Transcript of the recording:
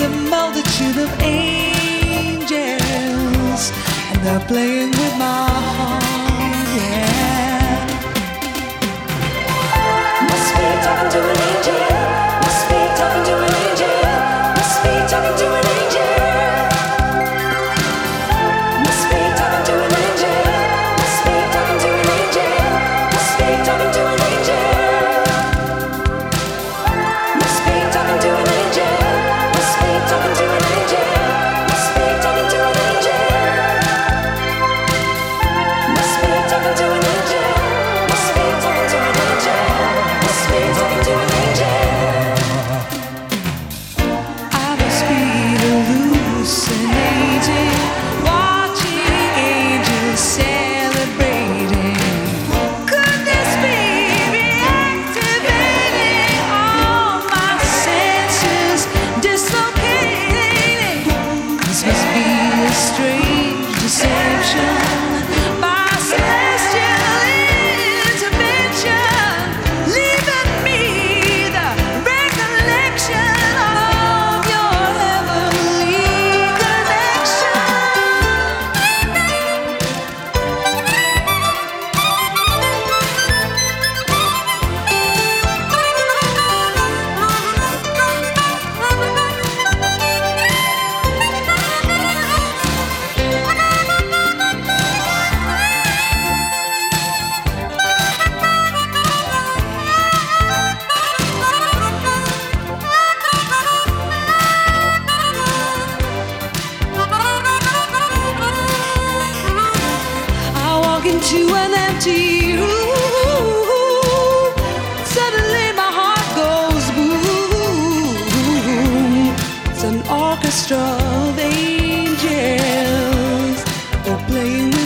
A multitude of angels, and they're playing with my heart. Yeah. Must be talking to an angel. into an empty room. Suddenly my heart goes boom. It's an orchestra of angels, are playing.